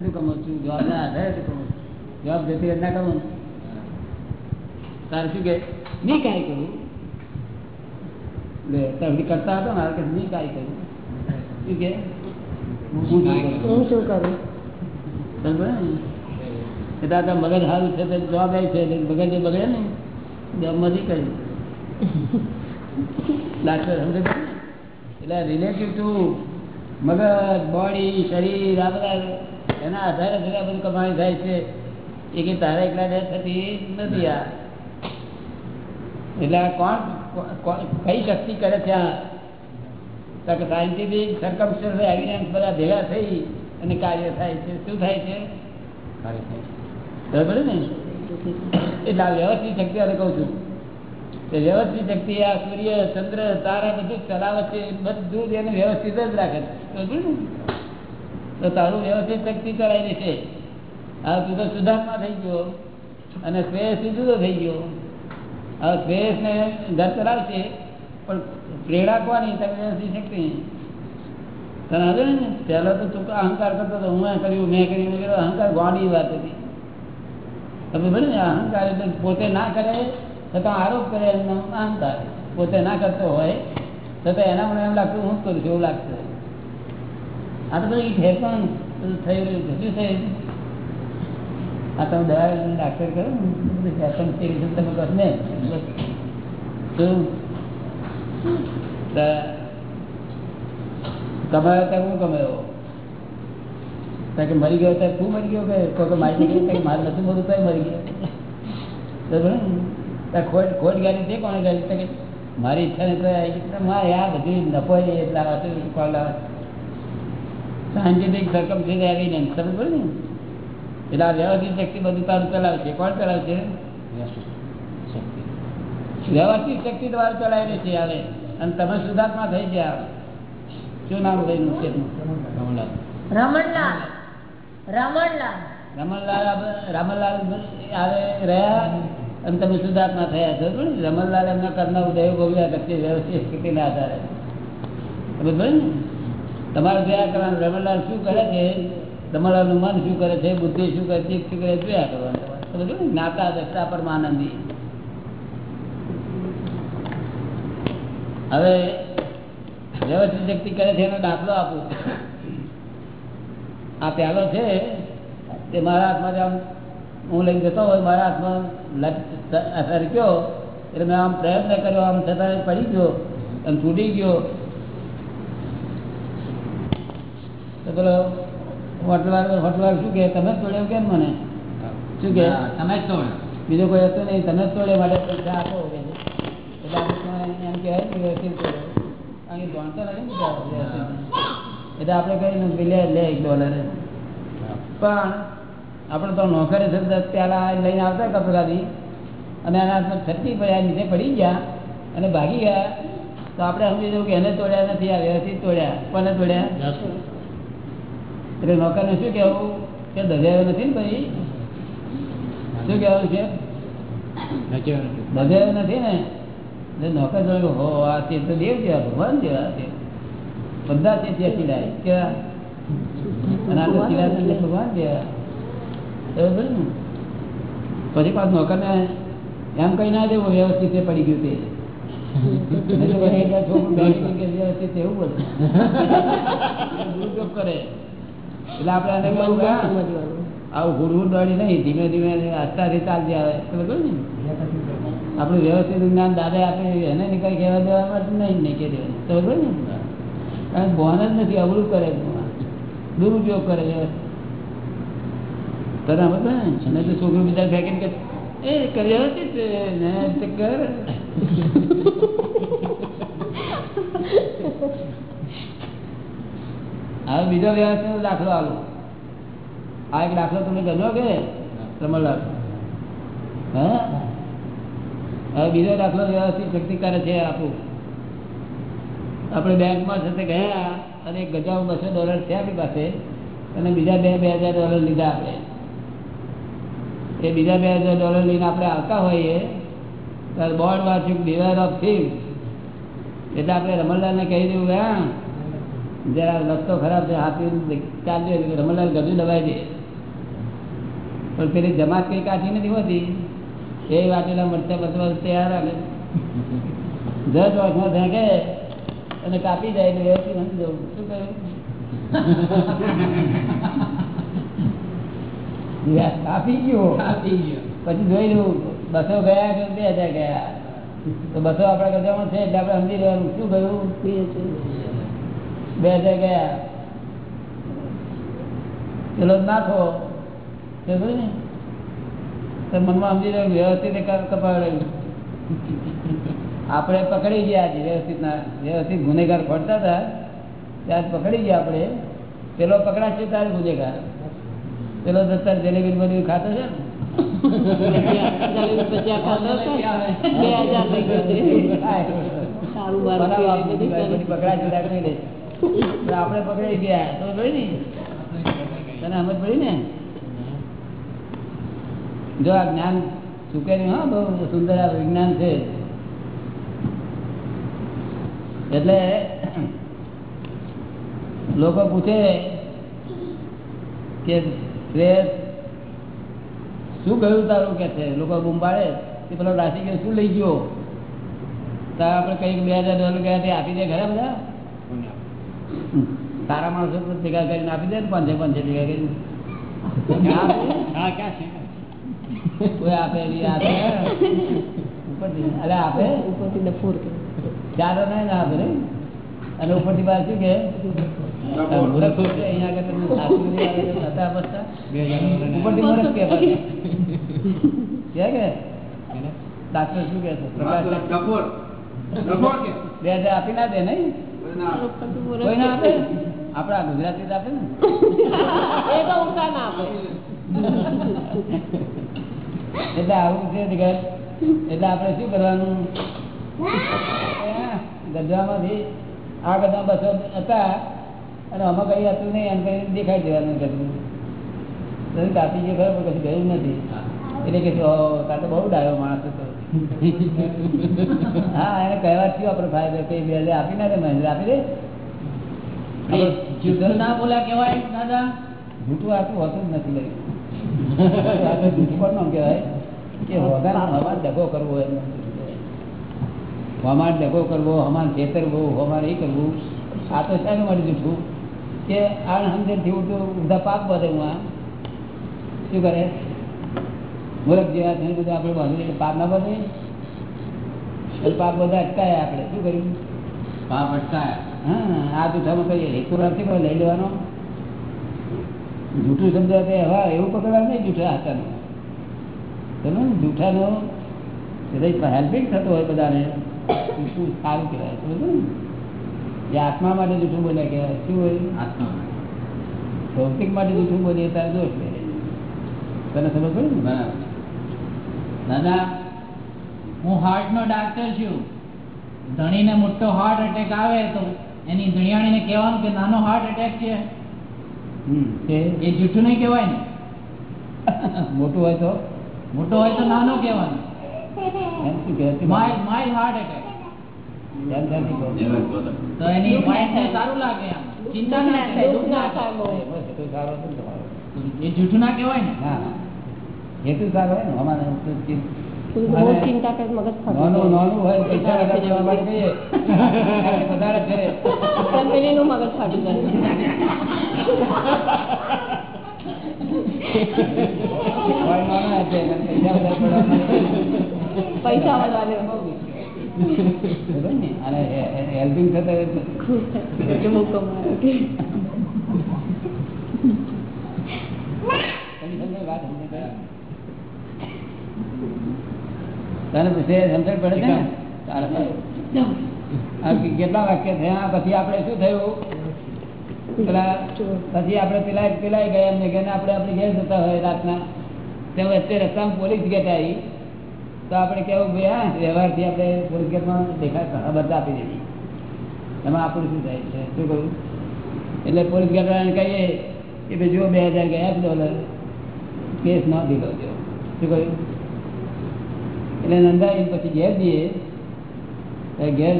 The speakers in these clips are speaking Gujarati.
શું કમાઉં છું? જવાબ ના આધારે શું કમાઉં જવાબ જતી ના કમાઉં. તારે શું કે? નહીં કાંઈ કરું લે તમે કરતા હતો ને કે નહીં કાંઈ કરું શું કે? હું શું કરું? એટલે મગજ સારું છે જવાબ આવી છે મગજ બગડે ને? જવાબમાં નહીં કર્યું ડાક્ટર સમજે એટલે રિલેટિવ ટુ મગજ બોડી શરીર આ બધા એના આધારે જ આ બધું કમાણી થાય છે. એ કે તારા એકલા ને થતી નથી આ. એટલે કોણ કઈ શક્તિ કરે છે આ? સાયન્ટિફિક સરકમસ્ટન્સ એવિડન્સ બધા ભેગા થઈ અને કાર્ય થાય છે. શું થાય છે? બરાબર ને? એટલે આ વ્યવસ્થિત શક્તિ અને કહું છું. વ્યવસ્થિત શક્તિ આ સૂર્ય ચંદ્ર તારા બધું ચલાવે છે. બધું જ એને વ્યવસ્થિત જ રાખે છે. તો તારું વ્યવસ્થિત શક્તિ ચલાવી દેશે હા તું તો સુધાર્થમાં થઈ ગયો. અને શ્રેયસ જુદો થઈ ગયો. હવે શ્રેયસ ને ઘર ચલાવશે પણ પ્રેરણા કોની? તમે વ્યવસ્થિત શક્તિ તને હવે ને? પહેલાં તો તું અહંકાર કરતો હતો હું કર્યું, મેં કર્યું કર્યું. અહંકાર ગોળી વાત હતી. તમે ભલે ને અહંકાર એટલે પોતે ના કરે, છતાં આરોપ કરે, એમનો અહંકાર. પોતે ના કરતો હોય, છતાં એના મને એમ લાગતું, હું જ કરું છું એવું લાગશે આ તો કમાયો ત્યાં કે મરી ગયો ત્યારે તું મરી ગયો કે કોઈ મારી ગયો કે મારે નથી મરું તો મરી ગયો? ત્યાં ખોટ ખોટ ગાડી તે કોને ગાડી? મારી ઈચ્છા ને તો મારે. આ બધી નફો એટલે કોણ સાયન્ટિફિક સરકમ છે એવિડન્સ સમજ પડે ને? એટલે આ વ્યવસ્થિત શક્તિ બધું તારું ચલાવે છે કોણ ચલાવે છે વ્યવસ્થિત શક્તિ દ્વારા ચલાવી રહી છે આવે અને તમે સુધાર્થમાં થઈ ગયા. શું નામ થયું છે રમણલાલ. રમણલાલ. રમણલાલ. રમણલાલ રમણલાલ આવે રહ્યા અને તમે સુધાર્થમાં થયા છો? રમણલાલ એમના કરના ઉદય ભોગવ્યા વ્યવસ્થિત શક્તિના આધારે. સમજ ને? તમારે જોયા કરવાનું? રમણલાલ શું કરે છે? રમણલાલનું મન શું કરે છે? બુદ્ધિ શું કરે? છે શું કરે જોયા કરવાનું? ને? જ્ઞાતા દક્ષા પરમાનંદી હવે વ્યવસ્થિત શક્તિ કરે છે એનો દાખલો આપું. આ પહેલો છે, તે મારા હાથમાં આમ હું લઈને જતો હોય, મારા હાથમાં લટ અસર ગયો, એટલે મેં આમ પ્રયત્ન કર્યો, આમ છતાં પડી ગયો અને તૂટી ગયો. તો પેલો હોટલાર શું કહે? તમે જ તોડ્યો કેમ મને? શું કહે? તમે જ તોડ્યો બીજો કોઈ હતો નહીં. તમે જ તોડ્યો માટે પૈસા આપો એટલે આપણે એમ કહેવાય ને વ્યવસ્થિત તોડો. કારણ કે નથી ને એટલે આપણે કહીએ ને લે એક ડોલર પણ આપણે તો નોકરે છે પેલા લઈને આવતા કપડાથી. અને એના હાથમાં પડ્યા નીચે પડી ગયા અને ભાગી ગયા. તો આપણે સમજી જવું કે એને તોડ્યા નથી આ વ્યવસ્થિત તોડ્યા. કોને તોડ્યા? એટલે નોકરને શું કેવું કે દજાયો નથી ને ભાઈ શું કેવાનું છે? દજાયો નથી ને? એટલે નોકર જોડે હો, આ તે તો દેવ જેવા ભગવાન જેવા છે. બધા છે ત્યાં ચીડાય કેવા? અને આ તો એટલે ભગવાન જેવા બરાબર ને? પછી પાછું નોકરને એમ કઈ ના દેવું, વ્યવસ્થિત પડી ગયું તે વ્યવસ્થિત એવું બધું. કરે. એટલે આપણે કે આવું ગુડવું દોડી નહીં ધીમે ધીમે આસ્તાથી ચાલતી આવે. ખબર ને? આપણું વ્યવસ્થિત જ્ઞાન દાદા આપે એને નીકળી કહેવા દેવા માટે નહીં નહીં કહી દેવાનું. ખબર ને? કારણ બોન જ નથી અવરું કરે દુરુપયોગ કરે વ્યવસ્થિત તને સમજ ને? તો છોકરું બીજા ફેંકીને કે એ કરી વ્યવસ્થિત કર. હવે બીજો વ્યવસ્થિત દાખલો આવો આ એક દાખલો તમને ગમ્યો કે? રમણલાલ હા? હવે બીજો દાખલો વ્યવસ્થિત શક્તિ કરે છે, આપું. આપણે બેંકમાં સાથે ગયા અને એક ગજામાં બસો ડોલર છે આપણી પાસે, અને બીજા બે બે હજાર ડોલર લીધા આપણે એ બીજા બે હજાર ડોલર લઈને આપણે આવતા હોઈએ, ત્યારે બોર્ડ વાંચ્યું બિવેર ઓફ થીવ એટલે આપણે રમણલાલને કહી કે, હા જરા રસ્તો ખરાબ છે હાથી ચાલજો રમણલાલ ગજુ દબાઈ દે. પણ પેલી જમાત કઈ કાઢી નથી હોતી. એ વાટેલા મરચા બચવા તૈયાર આવે દસ વર્ષમાં ફેંકે અને કાપી જાય એટલે વ્યવસ્થિત નથી જવું. શું કહ્યું? કાપી ગયો. પછી જોઈ લઉં બસો ગયા કે બે હજાર ગયા? તો બસો આપણા ગજામાં છે એટલે આપણે સમજી લેવાનું. શું ગયું. બે હજાર ગયા પેલો નાખો. ને? મનમાં સમજી લેવું વ્યવસ્થિત ક- આપણે પકડી ગયા આજે વ્યવસ્થિત ના વ્યવસ્થિત ગુનેગાર ફરતા હતા. ત્યાં પકડી ગયા આપણે. પેલો પકડાશે ત્યારે ગુનેગાર. પેલો અત્યારે જલેબી બધું ખાતો છે ને. પકડાશે આપણે પકડાઈ ગયા. તો કઈ ને. તને સમજ પડી ને? જો આ જ્ઞાન ચૂકે નહીં, હા, બહુ સુંદર આ વિજ્ઞાન છે. એટલે લોકો પૂછે કે શ્રેયસ, શું ગયું તારું કે છે? લોકો ગુંબાડે કે પેલો રાશિ કે શું લઈ ગયો? તો આપણે કંઈક બે હજાર ડોલર ગયા તે આપી દે ખરા બધા? સારા માણસો તો ભેગા કરીને આપી દે ને પાંચે પાંચે ભેગા કરીને. કોઈ આપે નહીં આપે અરે આપે? ઉપરથી ડફોર ચાલો નહીં ના આપે નહીં? અને ઉપરથી બાર શું કે? અહીંયા આગળ તમને સાસુ હતા બસતા. ઉપરથી મૂર્ખ કે કે કે? ડાક્ટર શું કે છે? પ્રકાશ. બે હજાર આપી ના દે નહીં? આપડા ગુજરાતી આપે ને? એટલે આવું છે. એટલે આપડે શું કરવાનું? ગજામાંથી આ ગજા બસો હતા અને આમાં કઈ હતું નહીં એમ કઈ દેખાઈ દેવાનું તો કાપી ગયો ખરો પણ કશું ગયું નથી. એટલે કે "ઓ, તાર તો બહુ ડાયો માણસ હતો. હા એને કહેવાથી આપણે ફાયદો કઈ બે આપી ના દે મહેન્દ્ર આપી દે. ના બોલા કેવાય દાદા? જૂઠું આટલું હોતું જ નથી લઈ જૂઠું પણ ન કહેવાય. કે વગર હવાન ડગો કરવો એમ. હવાન ડગો કરવો એ કરવું. આ તો શાનું માટે જૂઠું? કે આ સમજણથી ઊંધા પાપ બધે હું આ શું કરે? મૂર્ખ જેવા થઈને બધું આપણે બાંધ્યું પાપ ના બધે? પાપ બધા અટકાયા આપણે. શું કર્યું? પાપ અટકાયા. હા આ જૂઠામાં કહીએ હેતુ નથી પણ લઈ લેવાનો? જૂઠું શબ્દ તે એવું પકડવાનું નહીં જૂઠા હાથાનું. તમે જૂઠાનો હેલ્પિંગ થતો હોય બધાને શું સારું કહેવાય. સમજો ને? જે આત્મા માટે જૂઠું બોલ્યા કહેવાય. શું હોય? આત્મા ભૌતિક માટે જૂઠું બોલીએ ત્યારે દોષ લે તને સમજ પડી ને? બરાબર. દાદા હું હાર્ટ નો ડાક્ટર છું. ધણીને મોટો હાર્ટ એટેક આવે તો એની ધણિયાણીને કહેવાનું કે નાનો હાર્ટ એટેક છે. એ જૂઠું નહીં કહેવાય ને? મોટું હોય તો? મોટો હોય તો નાનો કહેવાનું. એમ શું કહેવાય માય માય હાર્ટ એટેક. તો એની સારું લાગે આમ. ચિંતા ના થાય દુઃખ ના થાય. બહુ. બસ એ તો સારો હતો ને એ જૂઠું ના કહેવાય ને? હા. હેતુ સારો હોય ને અમારે તો ચિંત- તું બહુ અને ચિંતા કરે મગજ નાનું નાનું હોય પૈસા વધારે છે પેલીનું મગજ ફાટી જાય. વધારે? અને હેલ્પિંગ થતા વાત તને પૂછે સમજણ પડે છે ને? કેટલા વાક્ય થયા પછી આપણે શું થયું? પેલા પછી આપણે પેલા પેલા ગયા એમને કે આપણે આપણે ઘેર જતા હોય રાતના. તે વચ્ચે રસ્તામાં પોલીસ ગેટ આવી. તો આપણે કેવું ભાઈ હા વ્યવહારથી આપણે પોલીસ ગેટમાં દેખાય બધા આપી દેવી એમાં આપણું શું થાય છે? શું કહ્યું એટલે પોલીસ ગેટ વાળાને કહીએ કે ભાઈ જુઓ બે હજાર ગયા ડોલર કેસ ન દીધો શું કહ્યું? એટલે નંદાઈ પછી ઘેર જઈએ. ઘેર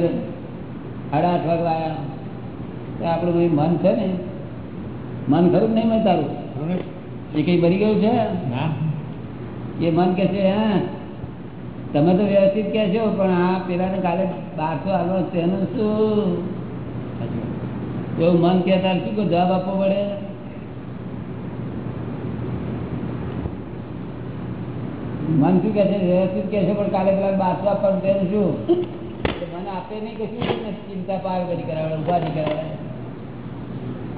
સાડા આઠ વાગે આવ્યા. તો આપણું કોઈ મન છે ને મન ખરું નહીં મન તારું? એ કઈ બની ગયું છે? એ મન કે છે હા તમે તો વ્યવસ્થિત કે છો પણ આ પેલા ને કાલે બારસો આલો તેનું શું એવું મન કે તાર શું કોઈ જવાબ આપવો પડે? મન શું કે છે વ્યવસ્થિત કે છે પણ કાલે પેલા બારસો આપવાનું તેનું શું? મને આપે નહીં કશું ને ચિંતા પાર કરી કરાવે ઉપાધિ કરાવે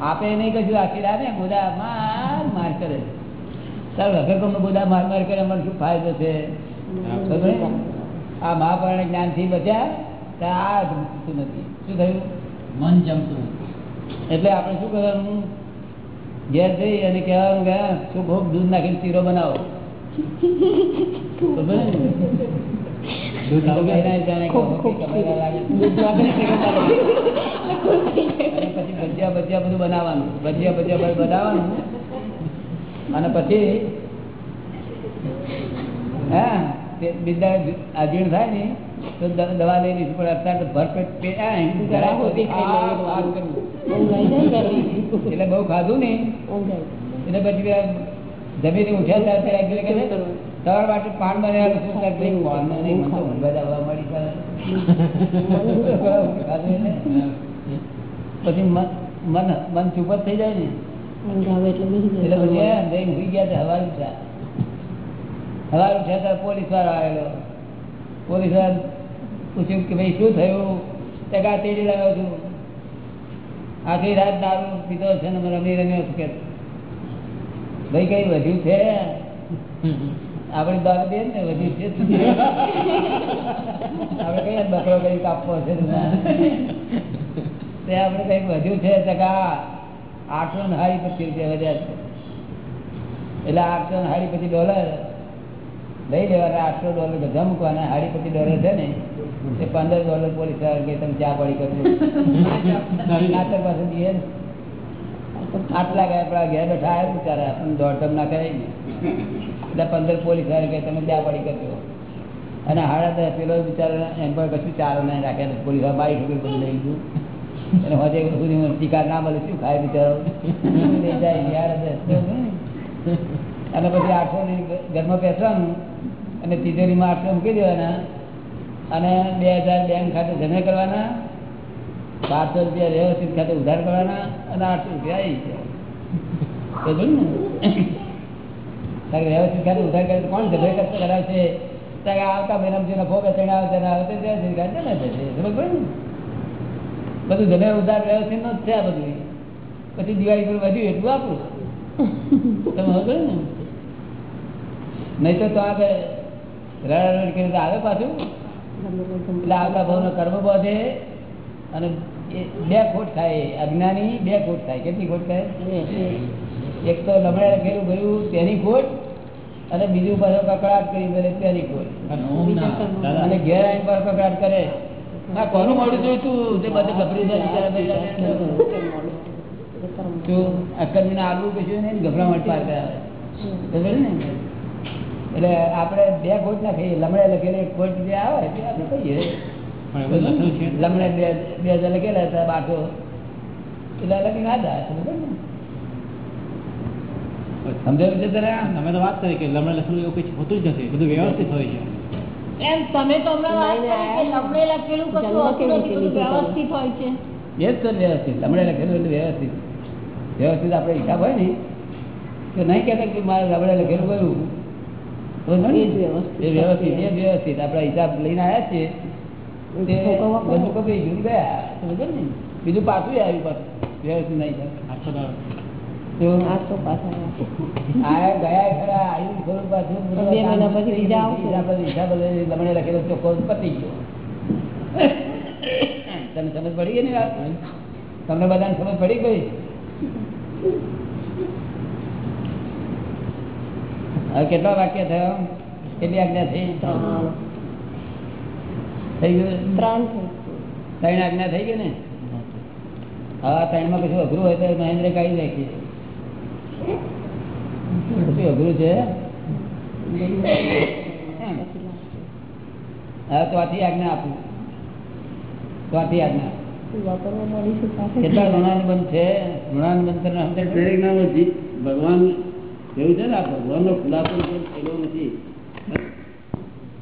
આપે નહીં કશું આખી ને ગોદા માર માર કરે. તારું વગર કોમનો ગોદા માર માર કરે મને શું ફાયદો છે? આ મહાપરાણ જ્ઞાનથી બચ્યા તો આ જમતું નથી. શું થયું? મન જમતું એટલે આપણે શું કરવાનું? ઘેર જઈ અને કહેવાનું કે શું ખૂબ દૂધ નાખીને શીરો બનાવો? અને હા બીજા અજીર્ણ થાય ને તો દવા લઈ લઈશું પણ અત્યારે ભરપેટ. એટલે બહુ ખાધું ને એટલે પછી જમીને ઉઠ્યા ત્યારે છે, શું કરવું? તમારા માટે પાન બનાવ્યા શું તકલીફ કંઈ નહીં, મને તો ઊંઘ આવવા મળી પછી મન મન ચૂપ જ થઈ જાય ને? એટલે પછી જાય. એમ જઈને સુઈ ગયા તો હવાર ઉઠ્યા. હવાર ઉઠ્યા ત્યારે પોલીસ વાળો આવેલો. પોલીસવાળા પૂછ્યું કે ભાઈ શું થયું? ટકા તેડી લાવ્યો છું. આખી રાત દારૂ પીધો છે ને રમી રમ્યો છું કે ભાઈ કઈ વધ્યું છે? આપણે દારૂ દે ને વધ્યું છે. આપણે કઈ બકરો કઈ કાપવો છે તે આપણે કંઈક વધ્યું છે? આઠસો ને હારી પચીસ રૂપિયા વધ્યા છે. એટલે આઠસો ને હારી પછી ડોલર લઈ લેવાના આઠસો ડોલર બધા મૂકવાના. હાડી પચીસ ડોલર છે ને તે પંદર ડોલર પોલીસ કે તમે ચા પડી કરજો. નાતર પાસે દઈએ. આટલા ગયા આપણા ઘેર બેઠા આવ્યા બિચારા આપણને દોડધમ ના કરાય ને. એટલે પંદર પોલીસ કે તમે ત્યાં પડી કરજો. અને હાડા પેલો બિચારો એમ પણ કશું ચારો નહીં રાખે પોલીસ બાઈક બધું લઈ લીધું અને હજે સુધી શિકાર ના મળે, શું ખાય બિચારો? લઈ જાય અને પછી આઠસો ની ઘરમાં બેસવાનું. અને તિજોરીમાં આઠસો મૂકી દેવાના. અને બે હજાર બેંક ખાતે જમા કરવાના. બારસો રૂપિયા વ્યવસ્થિત ખાતે ઉધાર કરવાના અને આઠસો રૂપિયા આવી ને? વ્યવસ્થિત ખાતે ઉધાર કરે કોણ જમે કરતો કરાવશે? તારે આવતા મહિનામાં જે નફો બેચણ આવે ત્યારે આવે તે વ્યવસ્થિત ખાતે જમે થશે ખબર ને? બધું જમે ઉધાર વ્યવસ્થિત નો જ છે આ બધું. પછી દિવાળી પર વધ્યું એટલું આપું. તમે સમજો ને? નહીં તો આગળ રડ કરી તો આવે પાછું. એટલે આવતા ભાવનો કર્મ બધે અને બે ખોટ થાય અજ્ઞાની બે ખોટ થાય. કેટલી ખોટ થાય? એક તો લમણે લખેલું ગયું તેની ખોટ અને બીજું પાછો કકડાટ કરી કરે તેની ખોટ અને ઘેર આવીને પાછો કકડાટ કરે. આ કોનું મોડું જોયું તું? તે બધે ગભરી. તું અક્કરજીને આગવું કશું નહીં ને ગભરામણ પાર કરાવે. ને એટલે આપણે બે ખોટ ના ખાઈએ. લમણે લખેલી ખોટ જે આવે તે આપણે કહીએ. લમણે બે બે હજાર લખેલા હતા બાટો એટલે લખી ના જાય સમજો સમજાયું છે તને આ? તો વાત કરી કે લમણે લખેલું એવું કઈ હોતું જ નથી. બધું વ્યવસ્થિત હોય છે. એમ તમે તો હમણાં વાત કરી કે લમણે લખેલું કશું જન્મ હોતું કેવી નથી, બધું રીતે વ્યવસ્થિત હોય છે. એ જ તો વ્યવસ્થિત. લમણે લખેલું એટલે વ્યવસ્થિત. વ્યવસ્થિત આપણે હિસાબ હોય ને તો નહીં કહેતા કે મારે લમણે લખેલું કયું તો નહીં? એ વ્યવસ્થિત. એ વ્યવસ્થિત એ જ વ્યવસ્થિત. આપણે હિસાબ લઈને આવ્યા છીએ. બીજું પાછું આવ્યું પાછું. વ્યવસ્થિત નહીં થાય. આઠસો ડોલર તો આઠસો પાછા આયા. ગયા ખરા આવ્યું ખરું પાછું. બધું બે મહિના પછી બીજા આવશે. હિસાબ હિસાબ લમણે લખેલો ચોખ્ખો પતી ગયો. તને સમજ પડી ગઈ ને વાત તમને બધાને સમજ પડી ગઈ? હવે કેટલા વાક્ય થયો? કેટલી આજ્ઞા થઈ? થઈ ગયું? ત્રણ ત્રણ આજ્ઞા થઈ ગઈ ને? હા ત્રણમાં કશું અઘરું હોય તો મહેન્દ્ર કાઢી નાખીએ. અઘરું છે? હા તો આથી આજ્ઞા આપું. તો આથી આજ્ઞા કેટલા ઋણાનુબંધ છે? ઋણાનુબંધ? દરેક નામ ભગવાન એવું છે ને ભગવાન નો ખુલાસો થયેલો નથી સગા સંબંધીઓ, મિત્રો હા, આ ભાઈ બહેન છે? છે? બધા સગા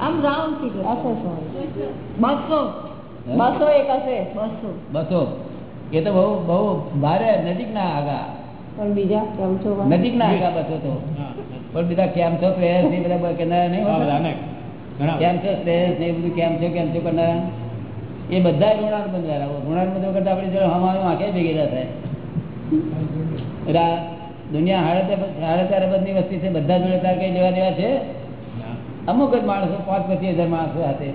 આમ રાઉન્ડ ફિગર બસો. સો. બસો. બસો એક હશે. બસો. બસો. એ તો બહુ બહુ ભારે નજીક ના આગા. પણ બીજા કેમ છો નજીક ના આગા બસો તો. પણ બીજા કેમ છો પ્રેયર ને બધા કેનારા નહીં? બધા કેમ છો પ્રેયર ને બધું કેમ છો કેમ છો કરનારા એ બધા ઋણાનુબંધ વાળા ઋણાનુબંધ કરતા આપણે જોડે હમારું આંખે ભેગી થાય. દુનિયા હાડે હાડે તારે બધી વસ્તી છે. બધા જોડે તાર કઈ લેવા દેવા છે. અમુક જ માણસો પાંચ પચીસ હજાર માણસો સાથે.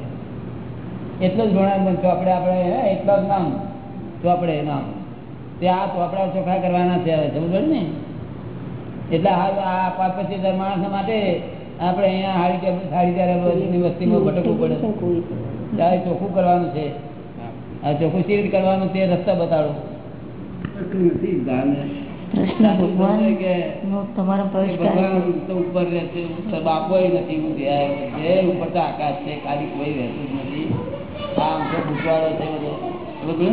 એટલો જ ઋણાનુબંધ ચોપડે આપણે એટલો જ નામ. ચોપડે નામ. તે આ ચોપડા ચોખ્ખા કરવાના છે હવે સમજ ને? એટલે હાલ આ પાંચ પચીસ હજાર માણસ માટે આપણે અહીંયા હાડી ટેબલ સાડી ત્યારે વસ્તીમાં ભટકવું પડે. ત્યારે ચોખ્ખું કરવાનું છે. આ ચોખ્ખું સી કરવાનું તે રસ્તા બતાડો. નથી ગાને કૃષ્ણ ભગવાન તમારા તો ઉપર રહે છે ઉપર બાપોય નથી જે ઉપર તો આકાશ છે ખાલી કોઈ રહેતું નથી. આમ તો ભૂતવાળો છે બધો.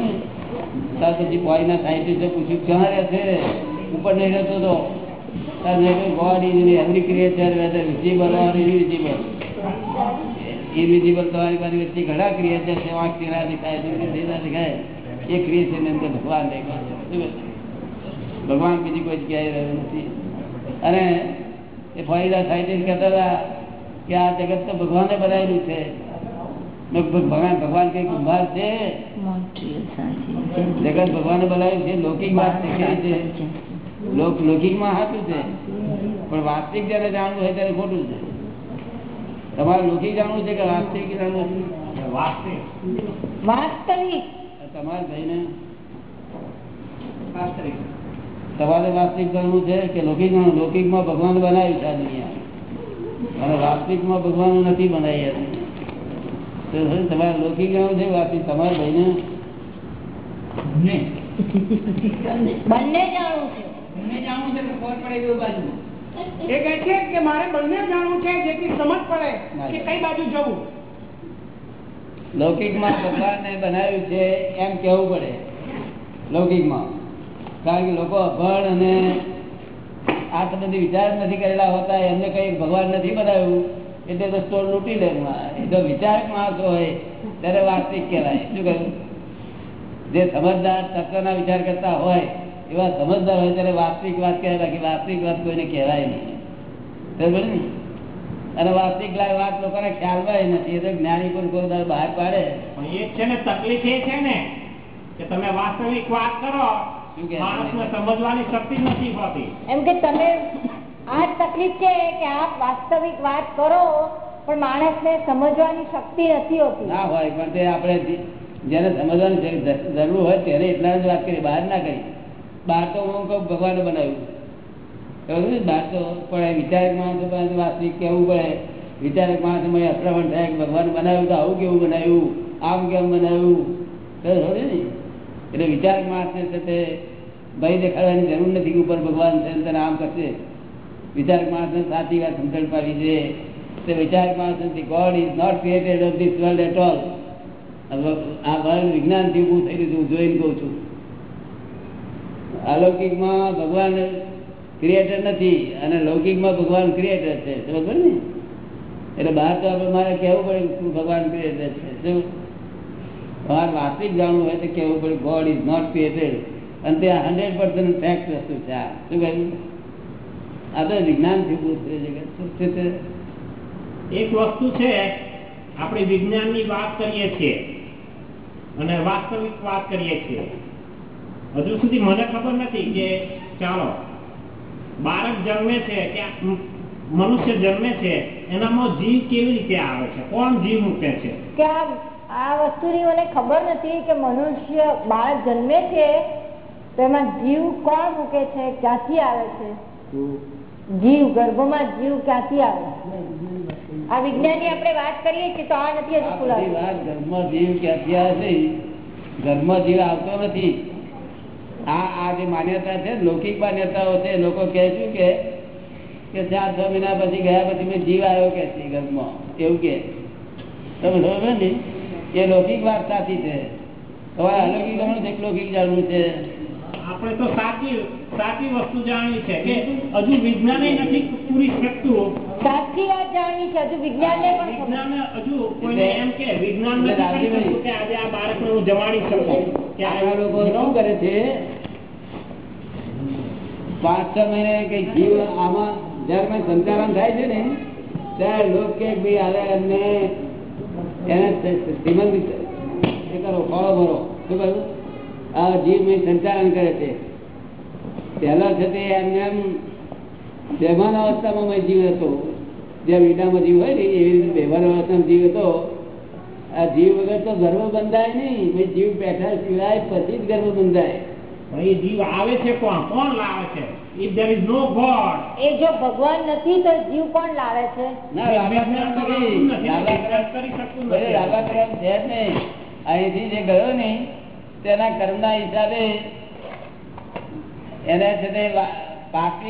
ત્યાર પછી બોયના સાયન્ટિસ્ટે પૂછ્યું ક્યાં રહે છે? ઉપર નહીં રહેતો તો? God is every creature whether visible or invisible invisible તમારી મારી વચ્ચે ઘણા ક્રિએચર છે. વાંક તેરા દેખાય એ અંદર ભગવાન દેખાય છે? ભગવાન બીજી કોઈ જગ્યાએ રહ્યું નથી. અને એ ફોરીડા સાયન્ટિસ્ટ કહેતા હતા કે આ જગત તો ભગવાને બનાવેલું છે. મેં ભગવાન ભગવાન કઈ કુંભાર છે? જગત ભગવાને બનાવ્યું છે? લૌકિક વાત છે કેવી છે સાચું છે. પણ વાસ્તવિક જયારે જાણવું હોય ત્યારે ખોટું છે. તમારે લૌકિક જાણવું છે કે વાસ્તવિક જાણવું તમારા વાસ્તવિક. તમારે ભાઈને? તમારે વાસ્તવિક જાણવું છે કે લૌકિક જાણવું? લૌકિકમાં ભગવાન બનાવ્યું છે આ દુનિયા અને વાસ્તવિકમાં ભગવાન નથી બનાવી તમારે લૌકિક જાણવું છે વાસ્તવિક તમારા ભાઈને? બંને. બંને જાણવું છે. બંને જાણવું છે ખબર પડે એવી બાજુ. એ કહે છે કે મારે બંને જાણવું છે જેથી સમજ પડે કે કઈ બાજુ જવું. લૌકિકમાં ભગવાનને બનાવ્યું છે એમ કહેવું પડે. લૌકિકમાં. કારણ કે લોકો અભણ અને આ સંબંધી વિચાર જ નથી કરેલા હોતા, એમને કઈ ભગવાન નથી બનાવ્યું, એટલે તો સ્ટોર લૂંટી લે. એ તો માણસો હોય, ત્યારે વાર્ષિક કહેવાય. શું કહ્યું? જે સમજદાર તત્વના વિચાર કરતા હોય, એવા સમજદાર હોય, ત્યારે વાર્ષિક વાત કહેવાય બાકી વાર્ષિક વાત કોઈને કહેવાય નહીં. ને? અને વાર્ષિક વાત લોકોને ખ્યાલમાં નથી. એ તો જ્ઞાની પણ કોઈ બહાર પાડે. પણ એ છે ને, તકલીફ એ છે ને, કે તમે વાસ્તવિક વાત કરો સમજવાની શક્તિ નથી હોતી. એમ કે તમે આ તકલીફ છે કે આપ વાસ્તવિક વાત કરો પણ માણસને સમજવાની શક્તિ નથી હોતી. ના હોય પણ તે આપણે જેને સમજવાની જરૂર હોય તેને એટલા જ વાત કરી બહાર ના કરી. બહાર તો હું કહું ભગવાને બનાવ્યું? બહાર તો પણ વિચારક માણસ વાસ્તવિક કેવું પડે. વિચારક માણસ અથડામણ થાય ભગવાન બનાવ્યું તો આવું કેવું બનાવ્યું? આમ કેમ બનાવ્યું? ખબર ને? એટલે વિચારક માણસને છે તે ભય દેખાડવાની જરૂર નથી ઉપર ભગવાન છે તને આમ કરશે. વિચારક માણસને સાચી વાત સમજણ પાડી છે. તે વિચારક માણસ નથી. God is not created of this world at all આ વર્લ્ડ વિજ્ઞાનથી ઊભું થઈ રહ્યું હું જોઈને કહું છું. અલૌકિકમાં ભગવાન ક્રિએટર નથી અને લૌકિકમાં ભગવાન ક્રિએટર છે. બરાબર ને? એટલે બહાર તો આપણે મારે કહેવું પડે ભગવાન ક્રિએટર છે. શું? તમારે વાસ્તવિક જાણવું હોય તો કેવું પડે ગોડ ઇઝ નોટ ક્રિએટેડ અને તે હંડ્રેડ પર્સન્ટ ફેક્ટ વસ્તુ છે આ. શું કહ્યું આ તો થયું છે શું છે? તે? એક વસ્તુ છે આપણે વિજ્ઞાનની વાત કરીએ છીએ અને વાસ્તવિક વાત કરીએ છીએ. હજુ સુધી મને ખબર નથી કે ચાલો બાળક જન્મે છે કે મનુષ્ય જન્મે છે એનામાં જીવ કેવી રીતે આવે છે? કોણ જીવ મૂકે છે? કે આ મને ખબર નથી કે મનુષ્ય બાળક જન્મે છે તો એમાં જીવ કોણ મૂકે છે ક્યાંથી આવે છે? જીવ ગર્ભમાં જીવ ક્યાંથી આવે આ વિજ્ઞાનની આપણે વાત કરીએ છીએ તો આ નથી હજુ વાત જીવ ક્યાંથી આવે છે? ઘરમાં જીવ આવતો નથી. આ આ જે માન્યતા છે લૌકિક માન્યતાઓ છે લોકો કહે છે કે કે ચાર છ મહિના પછી ગયા પછી મેં જીવ આવ્યો કે છે ઘરમાં એવું કે તમે સમજો ને? એ લૌકિક વાત સાચી છે. હવે અલૌકિક ગમણ છે લૌકિક જાણવું છે. આપણે તો સાચી સાચી વસ્તુ જાણવી છે કે હજુ વિજ્ઞાને નથી પૂરી શકતું. સાચી વાત જાણવી છે હજુ વિજ્ઞાનને પણ ખબર. હજુ કોઈને એમ કે વિજ્ઞાન નથી એટલે કરી શકતું કે આજે આ બાળકને હું જમાડી શકું. કે આ લોકો શું કરે છે? પાંચ છ મહિને કઈ જીવ આમાં જયારે સંચાલન થાય છે ને ત્યારે લોક કે ભાઈ હવે એમને એને શ્રીમંત એ કરો સંચાલન કરે છે. પહેલા છે તે એમ બેમાન અવસ્થામાં મેં જીવ હતો. જેમ ઈડામાં જીવ હોય ને, એવી રીતે બેમાન અવસ્થામાં જીવ હતો. આ જીવ વગર તો ગર્ભ બંધાય નહીં. મેં જીવ બેઠા સિવાય પછી જ ગર્ભ બંધાય. પણ જીવ આવે છે કોણ? કોણ લાવે છે? If there is no God એ જો ભગવાન નથી તો જીવ કોણ લાવે છે? ના કરમ- કરી શકતું નથી. કરમ છે જ નહીં. અહીંથી જે ગયો ને તેના કર્મના હિસાબે એને છે તે વા-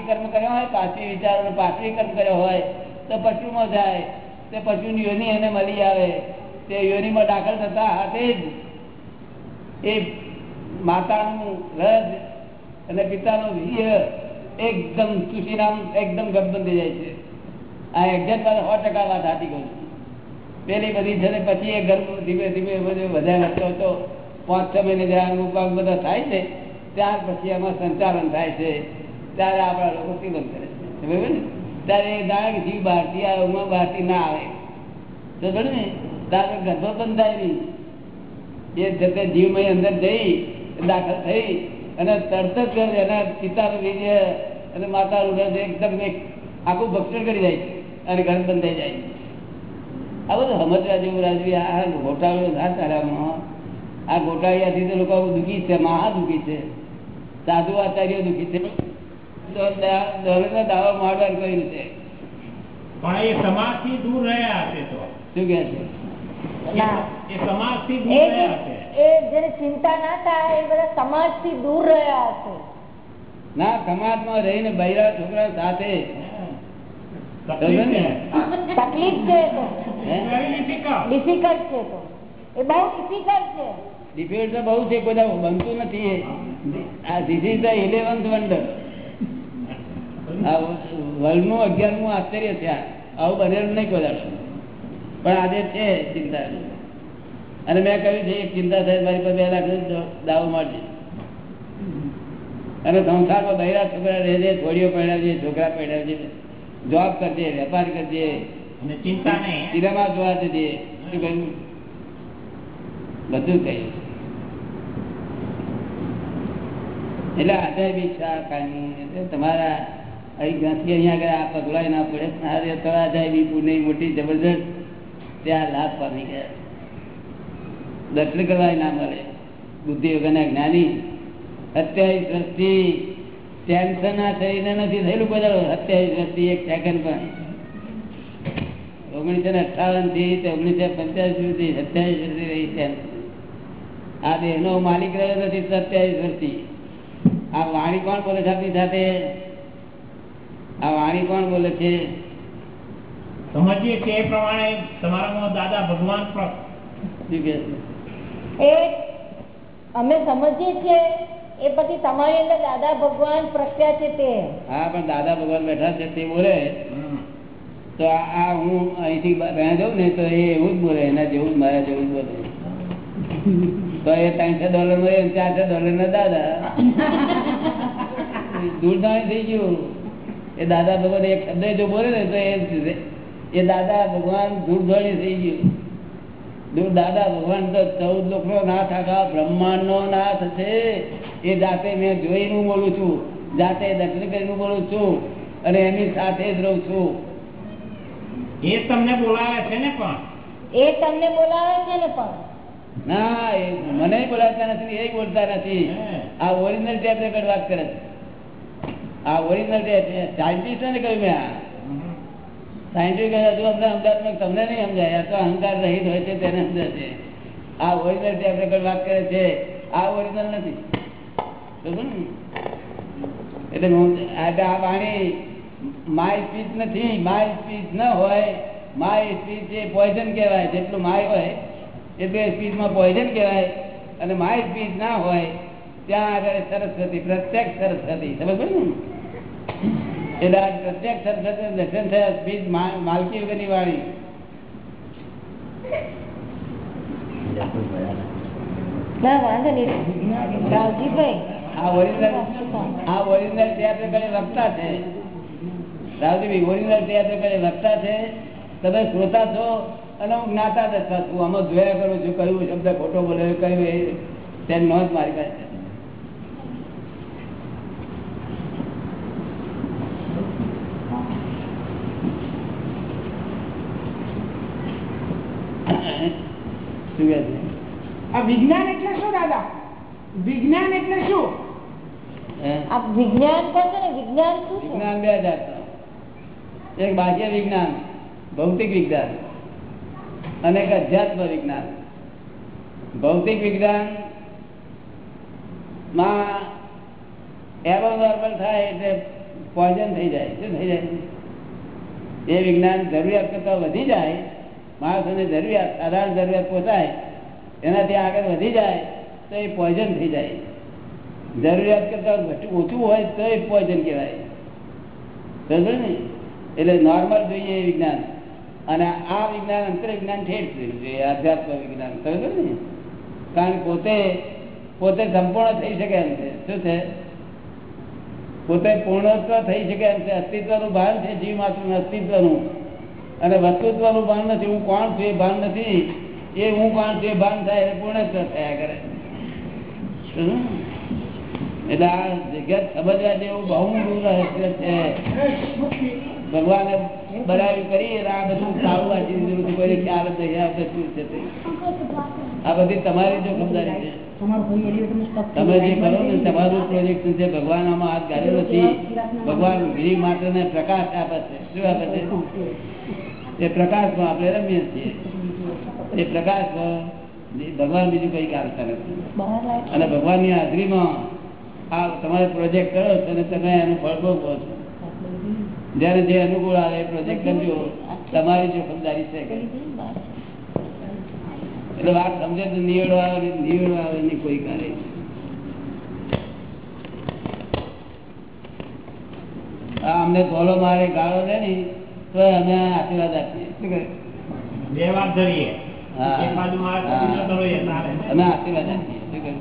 કર્મ કર્યો હોય પાછી વિચારો પાર્થિવ કર્મ કર્યો હોય તો પશુમાં જાય. તે પશુની યોની એને મળી આવે. તે યોનીમાં દાખલ થતા હાથે જ એ માતાનું રજ અને પિતાનું વીર્ય એકદમ ચૂસીનામ એકદમ ગઠબંધ થઈ જાય છે. આ એક્ઝેક્ટ વાત સો ટકા વાત સાચી કહું પેલી બધી છે પછી એ ગર્ભ ધીમે ધીમે બધું વધારે વધતો હતો. પાંચ છ મહિને જ્યારે અનુપાક બધા થાય છે, ત્યાર પછી એમાં સંચાલન થાય છે. ત્યારે આપણા લોકો તિલક કરે છે. બરાબર ને? ત્યારે એ જાણે જીવ બહારથી આવે, ઉમા બહારથી ના આવે. તો બરાબર ને ત્યારે ગર્ભ બંધાય નહીં. એ જતે જીવમય અંદર જઈ દાખલ થઈ અને તરત જ એના પિતાનું વિજય અને માતાનું એકદમ આખું ભક્ષણ કરી જાય છે અને ઘર બંધાઈ જાય આ બધું સમજવા જેવું રાજવી આ ગોટાળો ના ચાલ્યામાં આ ગોટાળિયાથી તો લોકો દુઃખી છે મહા દુઃખી છે. સાધુ આચાર્ય દુઃખી છે. દોલતના દાવા માંડવાનું કર્યું છે. પણ એ સમાજથી દૂર રહ્યા તો. શું કહે છે? એ સમાજથી દૂર રહ્યા હશે એ જેને ચિંતા ના થાય એ બધા સમાજથી દૂર રહ્યા હશે. ના સમાજમાં રહીને બૈરા છોકરા સાથે તકલીફ છે. તકલીફ છે એ તો. હે? Very difficult. ડિફિકલ્ટ છે તો. એ બહુ ડિફિકલ્ટ છે. ડિફિકલ્ટ તો બહુ છે કોઈ બનતું નથી એ. આ this is the eleventh wonder આ વર્લ્ડનું અગિયારમું આશ્ચર્ય છે આવું બનેલું નહીં કદાચ પણ આજે છે ચિંતા. અને મેં કહ્યું છે એક ચિંતા થાય મારી પર બે લાખ દાવો મળશે અને સંસારમાં બહેરા છોકરા રહેજે છોડીઓ પહેરાવજે છોકરા પહેરાવજે જોબ કરજે વેપાર કરજે. ચિંતા નહીં સિનેમા જોવા જજે. શું કહ્યું? બધું કહ્યું. એટલે આધાર બી આ કાળની. એટલે તમારા અહીં જ્યાંથી અહીંયા આગળ આ પગલાય ના પડે. આધાર પુણ્ય મોટી જબરદસ્ત ત્યાં લાભ પામી ગયા. દર્શન કરવા ના મળે. બુદ્ધિ વગરના જ્ઞાની અત્યાવીસ વર્ષથી ટેન્શન આ શરીરને નથી થયેલું કોઈ અત્યાવીસ વર્ષથી એક સેકન્ડ પણ. ઓગણીસો ને અઠાવનથી ઓગણીસો પંચ્યાસી સુધી સત્યાવીસ વર્ષથી રહી ટેન્શન આ દેહનો માલિક રહ્યો નથી સત્યાવીસ વર્ષથી આ વાણી કોણ બોલે છે આપની સાથે? આ વાણી કોણ બોલે છે? સમજીએ તે પ્રમાણે તમારામાં દાદા ભગવાન? એ અમે સમજીએ છીએ એ પછી તમારી અંદર દાદા ભગવાન પ્રખ્યા છે તે. હા પણ દાદા ભગવાન બેઠા છે તે બોલે. તો આ હું અહીંથી ત્યાં જઉં ને તો એ એવું જ બોલે એના જેવું જ મારા જેવું જ બોલે. તો એ ત્રણસો ડોલર મળે ચારસો ડોલર ના દાદા. દૂરદાણી થઈ ગયું. એ દાદા ભગવાન એક શબ્દ જો બોલે ને તો એ એ દાદા ભગવાન દૂરધોણી થઈ ગયું. દાદા ભગવાન તો ચૌદ લોકો નાથ આખા બ્રહ્માંડ નો નાથ છે. એ જાતે મેં જોઈને બોલું છું. જાતે દર્શન કરીને બોલું છું અને એની સાથે જ રહું છું. એ તમને બોલાવે છે ને પણ? એ તમને બોલાવે છે ને પણ? ના એ મને બોલાવતા નથી એ બોલતા નથી. આ ઓરિજિનલ ટેપ રેકર્ડ વાત કરે છે. આ ઓરિજિનલ ટેપ સાયન્ટિસ્ટને કહ્યું મેં આ. સાયન્ટિસ્ટ હજુ અમને અમદાવાદમાં તમને નહીં સમજાય. આ તો અહંકાર રહીત હોય છે, તેને સમજાશે. આ ઓરિજિનલ ટેપ આપણે વાત કરે છે, આ ઓરિજિનલ નથી. એટલે એટલે આ પાણી માય સ્પીચ નથી માય સ્પીચ ન હોય. માય સ્પીચ એ પોઈઝન કહેવાય. જેટલું માય હોય એટલે સ્પીચમાં પોઈઝન કહેવાય. અને માય સ્પીચ ના હોય, ત્યાં આગળ સરસ્વતી, પ્રત્યક્ષ સરસ્વતી. સમજ ને? એટલે આ પ્રત્યક્ષ સરસ્વતી દર્શન થયા સ્પીચ માલકી વગરની વાણી. ના વાંધો નહીં. રાવજીભાઈ. આ ઓરિજિનલ આ ઓરિજિનલ ટેપ રેકર્ડ વક્તા છે. રાવજીભાઈ ઓરિજિનલ ટેપ રેકર્ડ વક્તા છે. તમે શ્રોતા છો અને હું જ્ઞાતા દસતા છું. આમાં જોયા કરું છું કયું શબ્દ ખોટો બોલે કયું એ તેની નોંધ મારી પાસે છે. શું કહે છે આ વિજ્ઞાન એટલે શું દાદા? વિજ્ઞાન એટલે શું? આપ વિજ્ઞાન ને વિજ્ઞાન શું છે? વિજ્ઞાન બે હજાર એક બાહ્ય વિજ્ઞાન ભૌતિક વિજ્ઞાન અને એક અધ્યાત્મ વિજ્ઞાન. ભૌતિક વિજ્ઞાનમાં એબોનોર્મલ થાય એટલે પોઈઝન થઈ જાય. શું થઈ જાય? એ વિજ્ઞાન જરૂરિયાત કરતા વધી જાય માણસોને જરૂરિયાત સાધારણ જરૂરિયાત પોસાય એનાથી આગળ વધી જાય, તો એ પોઈઝન થઈ જાય. જરૂરિયાત કરતા ઓછું હોય તો એ પોઈઝન કહેવાય. સમજો ને? એટલે નોર્મલ જોઈએ એ વિજ્ઞાન. અને આ વિજ્ઞાન અંતર વિજ્ઞાન ઠેઠ જોઈએ આધ્યાત્મ વિજ્ઞાન. સમજો ને? કારણ પોતે પોતે સંપૂર્ણ થઈ શકે એમ છે. શું છે? પોતે પૂર્ણત્વ થઈ શકે એમ છે. અસ્તિત્વનું ભાન છે જીવ માત્રનું અસ્તિત્વનું. અને વસ્તુત્વનું ભાન નથી. હું કોણ છું એ ભાન નથી. એ હું પણ છું ભાન થાય એટલે પૂર્ણત્વ થયા કરે. એટલે આ જગત સમજવા જેવું બહુ રહસ્ય છે. ભગવાને બનાવ્યું કરી આ બધું સારું વાંચી દીધું કોઈ ખ્યાલ નહીં શું છે આ બધી તમારી જોખમદારી છે. તમે જે કરો ને તમારું પ્રોજેક્ટ છે ભગવાન આમાં હાથ ગાળ્યો નથી. ભગવાન ગીરી માટે પ્રકાશ આપે છે. શું આપે છે? એ પ્રકાશમાં આપણે રમીએ છીએ. એ પ્રકાશ ભગવાન બીજું કઈ કાઢતા નથી. અને ભગવાનની હાજરીમાં આ તમારે પ્રોજેક્ટ કરો છો અને તમે એનું ફળ ભોગવો છો. જયારે જે અનુકૂળ આવે એ પ્રોજેક્ટ કરજો. તમારી જોખમદારી છે એટલે વાત સમજે તો નિવેડો આવે ને નિવેડો આવે નહીં કોઈ કારે આ અમને ગોળો મારે ગાળો દે ને તો અમે આશીર્વાદ આપીએ. શું કરે બે વાત ધરીએ. હા. એક બાજુ મારે તો હા. બીજો ધરો એ તારે અમે આશીર્વાદ આપીએ.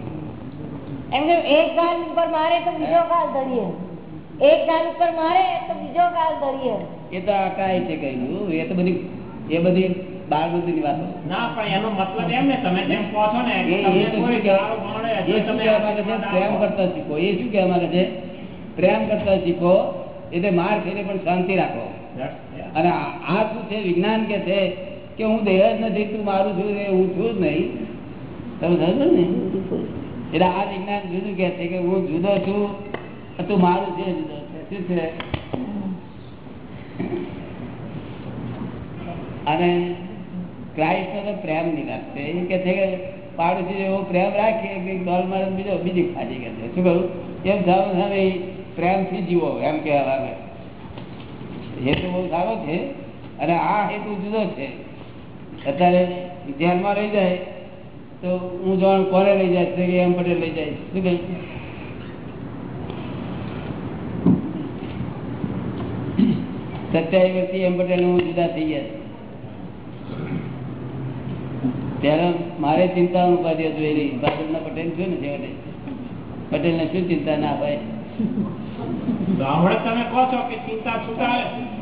એમ કે એક ગાલ ઉપર મારે તો બીજો ગાલ ધરીએ. એક ગાલ ઉપર મારે તો બીજો ગાલ ધરીએ. એ તો અકાય છે કઈ એ તો બધી એ બધી બાર બુદ્ધિની વાતો. ના પણ એનો મતલબ એમ ને તમે જેમ કહો છો ને એ- શું કહેવા- માંગે છે? પ્રેમ કરતા શીખો. એ શું કહેવા માંગે છે? પ્રેમ કરતા શીખો એટલે માર ખાઈને પણ શાંતિ રાખો. અને આ શું છે? વિજ્ઞાન કે છે? કે હું દેહ જ નથી, તું મારું છું હું છું નહીં. તમે સમજો ને? એટલે આ વિજ્ઞાન જુદું કે છે કે હું જુદો છું તું મારું છે, જુદો છે. શું છે? અને ક્રાઇસ્ટ તો પ્રેમ નિકાસ છે. એ કે છે કે પાડોશી એવો પ્રેમ રાખીએ કે ડોલ મારે બીજો બીજી ખાધી કે છે. શું કહ્યું એમ સામે સામે પ્રેમથી જીવો એમ કહેવા લાગે. હેતુ બહુ સારો છે અને આ હેતુ જુદો છે. અત્યારે ધ્યાનમાં રહી જાય તો હું જાણ કોને લઈ જાય તો એમ પટેલ લઈ જાય. શું કહે? સત્યાવીસ વર્ષથી એમ પટેલ હું જુદા થઈ ગયા ત્યારે મારે ચિંતા ઉપાધિ જોયેલી ભાજપના પટેલ છું ને છેવટે? પટેલ ને શું ચિંતા? ના હોય હમણાં તમે કહો છો કે ચિંતા છૂટા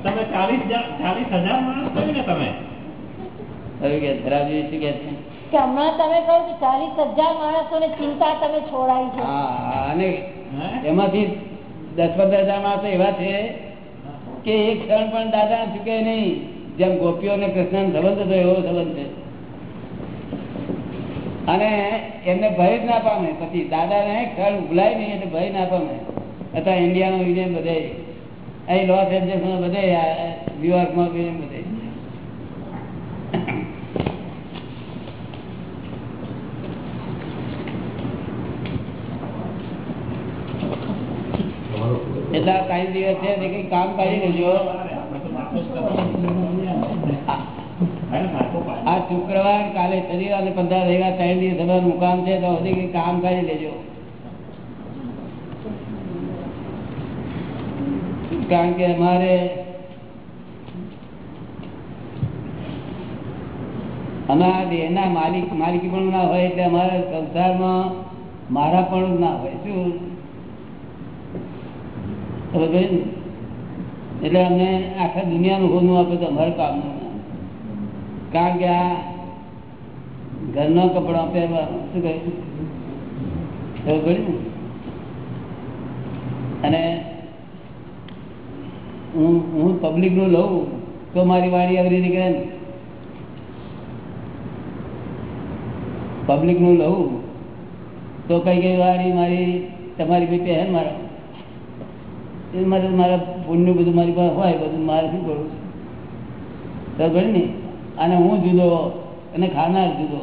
તમે ચાલીસ ચાલીસ હજાર માણસ કહ્યું ને તમે કે ધરાવજી શું કે છે? કે હમણાં તમે કહ્યું કે ચાલીસ હજાર માણસોને ચિંતા તમે છોડાઈ છે. હા અને એમાંથી દસ પંદર હજાર માણસો એવા છે કે એક ક્ષણ પણ દાદા ચૂકે નહીં. જેમ ગોપીઓ ને કૃષ્ણ સંબંધ હતો એવો સંબંધ છે. અને એમને ભય જ ના પામે. પછી દાદાને ક્ષણ ભૂલાય નહીં એટલે ભય ના પામે. અત્યારે નો વિજય બધે. અહીં લોસ એન્જલ્સમાં બધે ન્યુયોર્કમાં વિજય બધે. એટલા દિવસ છે કઈ કામ કરી લેજો. આ શુક્રવાર, કાલે શનિવાર અને પંદર રવિવાર ત્રણ દિવસ તમારું મુકામ છે, તો હજી કઈ કામ કરી લેજો. કારણ કે અમારે અમારા દેહના માલિક, માલિકી પણ ના હોય એટલે અમારા સંસારમાં મારા પણ ના હોય. શું? ખબર એટલે અમને આખા દુનિયાનું હોનું આપે તો અમારે કામનું કારણ કે આ ઘરનો કપડા પહેરવાનો, શું કહ્યું? ખબર અને હું હું પબ્લિકનું લઉં તો મારી વાણી અવરી નીકળે ને. પબ્લિકનું લઉં તો કઈ કઈ વાણી મારી તમારી બી પહેર મારા. એ મારે મારા પુણ્ય બધું મારી પાસે હોય, બધું મારે શું કરું ખબર ને? અને હું જુદો, અને ખાનાર જુદો.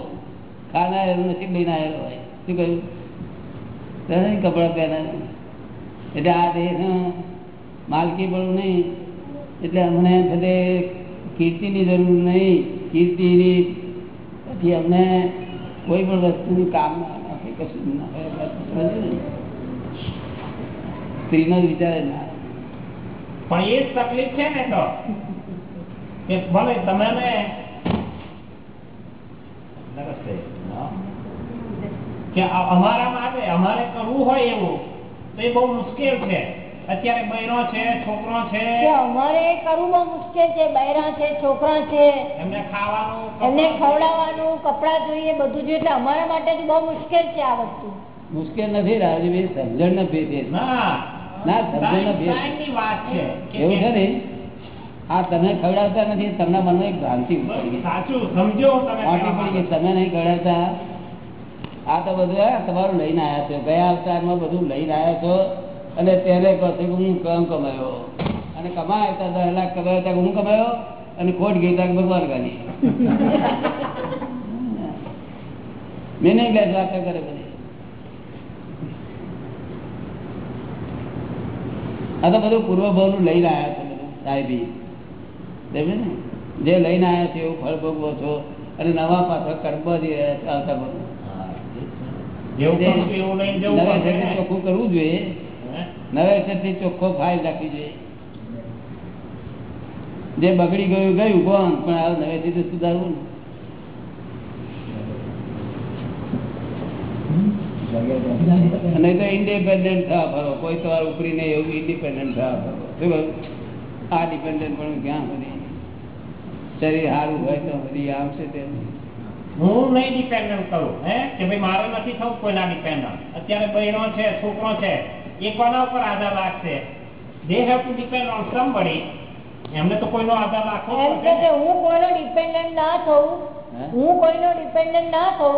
ખાનાર એનું નસીબ લઈને આવેલો હોય. શું કહ્યું? તને કપડાં પહેરા એટલે આ દેશ માલકી પણ નહીં. એટલે અમને બધે કીર્તિની જરૂર નહીં. કીર્તિની, પછી અમને કોઈ પણ વસ્તુની કામ ના કશું ને? સ્ત્રીનો જ વિચાર ના. પણ એ જ તકલીફ છે ને તો. કે ભલે તમે ને નમસ્તે કે અમારા માટે અમારે કરવું હોય એવું તો એ બહુ મુશ્કેલ છે. અત્યારે બૈરો છે છોકરો છે. અમારે કરવું બહુ મુશ્કેલ છે બૈરા છે છોકરા છે. એમને ખાવાનું એમને ખવડાવવાનું કપડાં જોઈએ બધું જોઈએ એટલે અમારા માટે તો બહુ મુશ્કેલ છે આ વસ્તુ. મુશ્કેલ નથી રાજવી સમજણ નથી ના. ના સમજણ ન ભેદ. ટાઈમની વાત છે એવું છે ને? આ તમે ખવડાવતા નથી તમારા મનમાં એક ભ્રાંતિ પડી ગઈ. સાચું સમજો તમે મોટી પડી ગઈ તમે નહીં ખવડાવતા. આ તો બધું આ તમારું લઈને આવ્યા છો. ગયા અવતારમાં બધું લઈને આવ્યા છો. અને તેને કહો છો કે હું કમ કમાયો. અને કમાયા તો દસ લાખ કમાયો ત્યાં હું કમાયો. અને ખોટ ગઈ ત્યાં ભગવાન ગાલી મિનિંગલેસ વાતો કરે બધી આ તો બધું પૂર્વભાવનું લઈને આવ્યા છો બધું સાહેબી. સમજે ને? જે લઈને આવ્યા છે એવું ફળ ભોગવો છો અને નવા પાછા કર્મ બધી આવતા બધું. ચોખ્ખું કરવું જોઈએ. હે? નવે શરીરથી ચોખ્ખો ફાઇલ રાખવી જોઈએ. જે બગડી ગયું ગયું કોણ પણ આ નવેથી સુધારવું ને. નહીં તો ઇન્ડિપેન્ડન્ટ થવા ફરો કોઈ સવાર ઉપરી નહીં એવું ઇન્ડિપેન્ડન્ટ થવા ફરો શું કહ્યું આ ડિપેન્ડન્ટ પણ ક્યાં સુધી શરીર સારું હોય તો બધી આમ છે તેમ હું નહીં ડિપેન્ડન્ટ કરું હે? કે ભાઈ મારે નથી થવું કોઈના ડિપેન્ડન્ટ અત્યારે બહેનો છે છોકરો છે એ કોના ઉપર આધાર રાખશે? They have to depend on somebody એમને તો કોઈનો આધાર રાખવો એમ કે હું કોઈનો ડિપેન્ડન્ટ ના થઉં હું? કોઈનો ડિપેન્ડન્ટ ના થઉં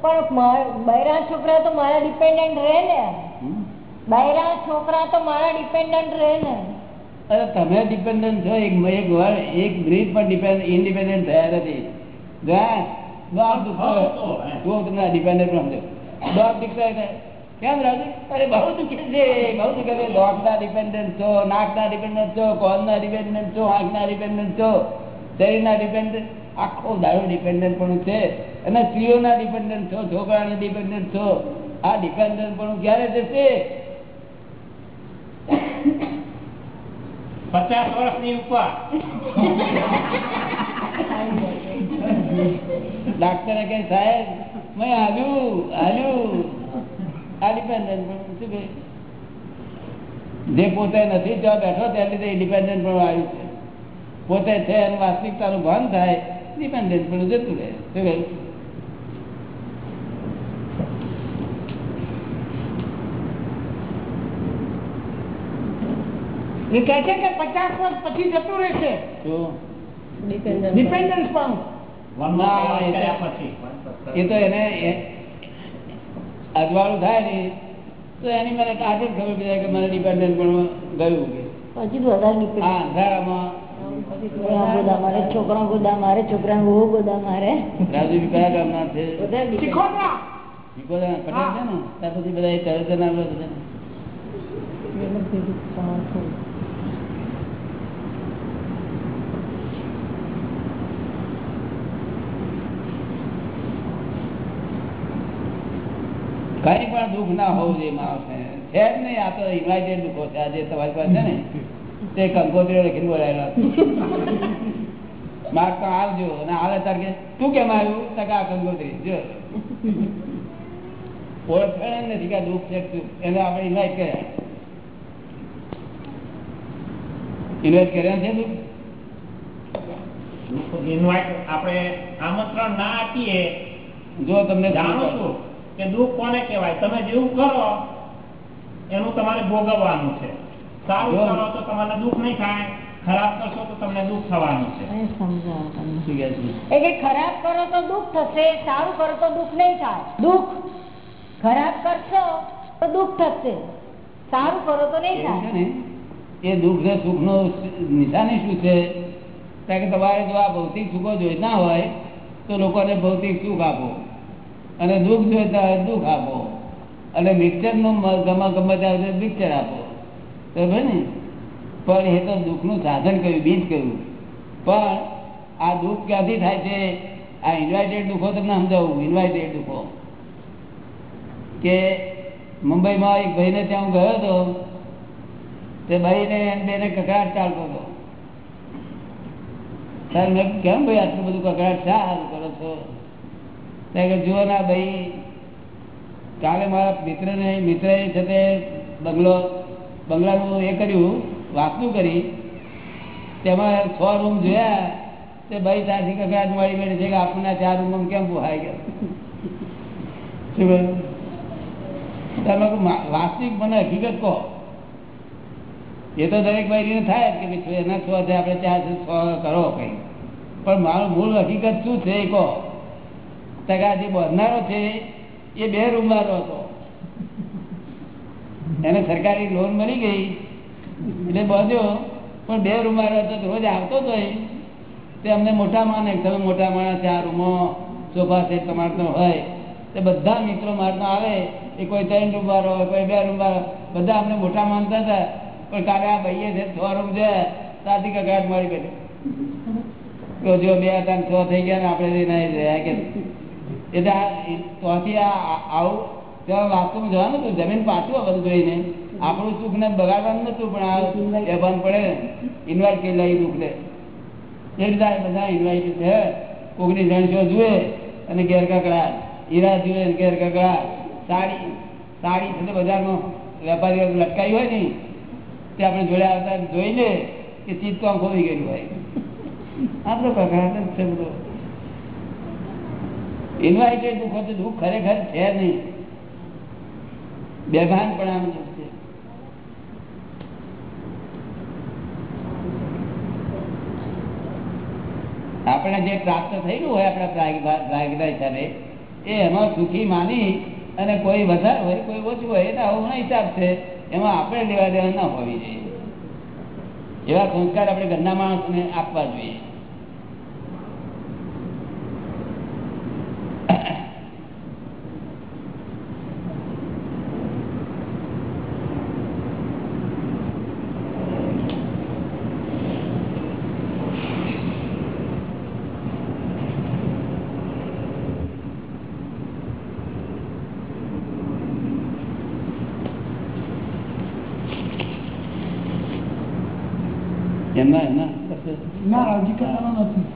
પણ બૈરા છોકરા તો મારા ડિપેન્ડન્ટ રહે ને. બૈરા છોકરા તો મારા ડિપેન્ડન્ટ રહે ને. અરે તમે ડિપેન્ડન્ટ છો એક એક વાર એક મિનિટ પણ ડિપેન્ડ ઇન્ડિપેન્ડન્ટ થયા નથી. જો આ ડોગ દુખતો તો, હે. ડિપેન્ડન્ટ પણ ડોગ દુખતો ને, કેમ રાજુ? અરે બહુ દુખે છે બહુ દુખે છે. ડોગના ડિપેન્ડન્ટ છો નાકના ડિપેન્ડન્ટ છો કોનના ડિપેન્ડન્ટ છો આંખના ડિપેન્ડન્ટ છો શરીરના ડિપેન્ડન્ટ આખો દાડો ડિપેન્ડન્ટ પણ છે. અને સ્ત્રીઓના ડિપેન્ડન્ટ છો છોકરાના ડિપેન્ડન્ટ છો. આ ડિપેન્ડન્ટ પણ ક્યારે જશે પચાસ વર્ષની ઉપર. ડાક્ટરે કહે સાહેબ મેં હાલ્યું હાલ્યું. આ ડિપેન્ડન્ટ પણ શું કહે જે પોતે નથી ત્યાં બેઠો તે લીધે ઇન્ડિપેન્ડન્ટ પણ આવ્યું છે પોતે છે એનું વાસ્તવિકતાનું ભાન થાય. ડિપેન્ડન્ટ પણ જતું રહે શું કહ્યું એ કહે છે કે પચાસ વર્ષ પછી જતું રહેશે ડિપેન્ડન્સ પણ એ તો- એને અજવાળું થાય ને તો એની મને આજે જ ખબર પડી જાય કે મને ડિપેન્ડન્ટ પણ ગયું કે પછી તો વધારે છોકરા ગોદા મારે છોકરા ગોદા મારે છોકરા બહુ ગોદા મારે. રાજુજી કયા ગામના છે. વધારે નીકળે. શીખોદરા વિકોદા પટેલ છે ને? ત્યાં પછી બધા એ તરત જ નામ લે બધા. કઈ પણ દુઃખ ના હોવું જોઈએ માણસને. છે જ નહીં આ તો ઇન્વાઇટેડ દુઃખો છે. આજે તમારી પાસે છે ને? તે કંકોત્રીઓ લખીને બોલાયેલા માર તો આવજો અને આવે તાર કે તું કેમ આવ્યું? ટકા કંકોત્રી જો. ઓળખાણ નથી કે દુઃખ છે એને આપણે ઇન્વાઇટ કર્યા. ઇન્વાઇટ કર્યા છે દુઃખ ઇન્વાઇટ આપણે આમંત્રણ ના આપીએ. જો તમને જાણો છો કે દુઃખ કોને કહેવાય? તમે જેવું કરો એનું તમારે ભોગવવાનું છે. સારું કરો તો તમારે દુઃખ નહીં થાય. ખરાબ કરશો તો તમને દુઃખ થવાનું છે. સમજાવો કે ખરાબ કરો તો દુઃખ થશે સારું કરો તો દુઃખ નહીં થાય. દુઃખ. ખરાબ કરશો તો દુઃખ થશે. સારું કરો તો નહીં થાય. એ દુઃખ ને સુખ નો નિશાની શું છે? કારણ કે તમારે જો આ ભૌતિક સુખો જોઈતા હોય તો લોકોને ભૌતિક સુખ આપો. અને દુઃખ જોઈતા હોય દુઃખ આપો. અને મિક્સરનું ગમે ગમે ત્યાં મિક્સર આપો. બરાબર ને, પણ એ તો દુઃખનું સાધન કર્યું બીજ કર્યું પણ આ દુઃખ ક્યાંથી થાય છે? આ ઇન્વાઇટેડ દુઃખો તમને સમજાવું ઇન્વાઇટેડ દુઃખો. કે મુંબઈમાં એક ભાઈને ત્યાં હું ગયો હતો, તે ભાઈને બેને કકડાટ ચાલતો હતો. ત્યારે મેં કેમ ભાઈ આટલું બધું કકડાટ શા હાલ કરો છો? કે જુઓ ના ભાઈ, કાલે મારા મિત્રને, મિત્રએ છે તે બંગલો બંગલાનું એ કર્યું વાસ્તુ કરી. તેમાં છ રૂમ જોયા તે ભાઈ ત્યાંથી કકડાટ મળી બેઠી છે કે આપણને ચાર રૂમ કેમ પોહાય ગયા શું તમે વાસ્તવિક મને હકીકત કહો. એ તો દરેક ભાઈને થાય કે ભાઈ એના છો છે આપણે ચાર છે, કરો કઈ. પણ મારું મૂળ હકીકત શું છે એ કહો. આ જે બનનારો છે એ બે રૂમવાળો હતો. એને સરકારી લોન મળી ગઈ. એટલે બાંધ્યો પણ બે રૂમ હતો તો રોજ આવતો હતો તે અમને મોટા માને તમે મોટા માણસ આ રૂમો સોફા સેટ તમારે તો હોય. તે બધા મિત્રો મારનો આવે. એ કોઈ ત્રણ રૂમ વાળો કોઈ બે રૂમ બધા અમને મોટા માનતા હતા. પણ કાલે આ ભાઈએ છે છ રૂમ છે તાથી કકડાટ મળી બેઠે. તો જો બે હતા છ થઈ ગયા ને આપણે કે એટલે ત્યાંથી આ- આવું ત્યાં જવાનું હતું. જમીન પાછું બધું જોઈને. આપણું સુખ ને બગાડવાનું નતું પણ આ બેભાન પડે ઇન્વાઇટ કરી લઈ દુઃખ ને એ રીતે બધા ઇન્વાઇટ છે. ઓગણીસ જણસો જુએ અને ઘેર હીરા જુએ અને ઘેર સાડી સાડી છે બજારનો વેપારી લટકાઈ હોય ને, તે આપણે જોડે આવતા જોઈ લે કે ચીજ તો આમ ખોવી ગયેલું હોય. આપણો પ્રકાર છે બધો. ઇન્વાઇટેડ દુઃખ તો દુઃખ ખરેખર છે નહીં. બેભાન પણ આમ આપણે જે પ્રાપ્ત થયેલું હોય આપણા પ્રાગ- પ્રાગના હિસાબે એ એમાં સુખી માની અને કોઈ વધારે હોય, કોઈ ઓછું હોય એટલે આવું હિસાબ છે, એમાં આપણે લેવા દેવા ના હોવી જોઈએ. એવા સંસ્કાર આપણે ઘરના માણસને આપવા જોઈએ એમના એમના ના રાજી કરવાનો નથી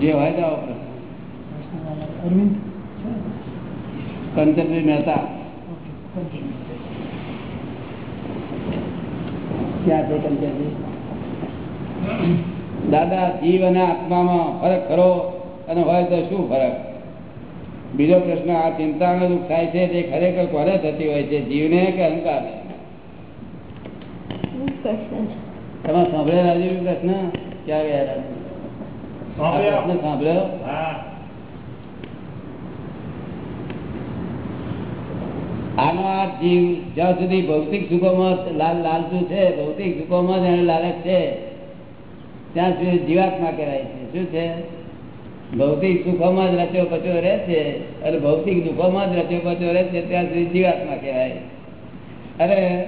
જે હોય તો આવો પ્રશ્ન. અરવિંદ કંચનભાઈ મહેતા ક્યાં છે કંચનભાઈ દાદા જીવ અને આત્મામાં ફરક કરો અને હોય તો શું ફરક? બીજો પ્રશ્ન આ ચિંતાનો દુઃખ થાય છે તે ખરેખર કોને થતી હોય છે? જીવને કે અહંકારને? તમે સાંભળેલા રાજીવ પ્રશ્ન? ક્યાં ગયા સાંભળ્યો. પ્રશ્ન સાંભળ્યો? આનો આ જીવ જ્યાં સુધી ભૌતિક સુખોમાં લાલ લાલતું છે ભૌતિક સુખોમાં જ એને લાલચ છે ત્યાં સુધી જીવાત્મા કહેવાય છે. શું છે? ભૌતિક સુખોમાં જ રચ્યો પચો રહે છે. અને ભૌતિક દુઃખોમાં જ રચ્યો પચો રહે છે, ત્યાં સુધી જીવાત્મા કહેવાય. અરે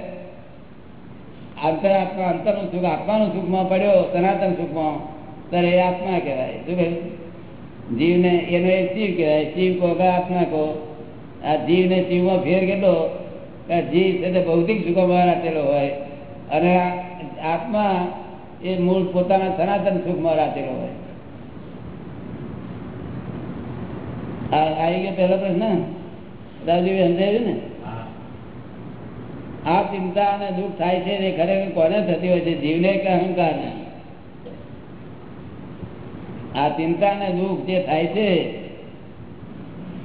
અંતરાત્મા અંતરનું સુખ, આત્માનું સુખમાં પડ્યો, સનાતન સુખમાં, ત્યારે એ આત્મા કહેવાય. શું કહ્યું જીવને, એનો એ શિવ કહેવાય. શિવ કહો કે આત્મા કહો આ જીવ ને શિવમાં ફેર કેટલો? જીવ તે ભૌતિક સુખમાં રાખેલો હોય. અને આત્મા એ મૂળ પોતાના સનાતન સુખમાં રાખેલો હોય. આ આવી ગયો પહેલો પ્રશ્ન? રાજીવ સમજાયું ને? આ ચિંતા અને દુઃખ થાય છે એ ખરેખર કોને થતી હોય છે? જીવને કે અહંકાર આ ચિંતા અને દુઃખ જે થાય છે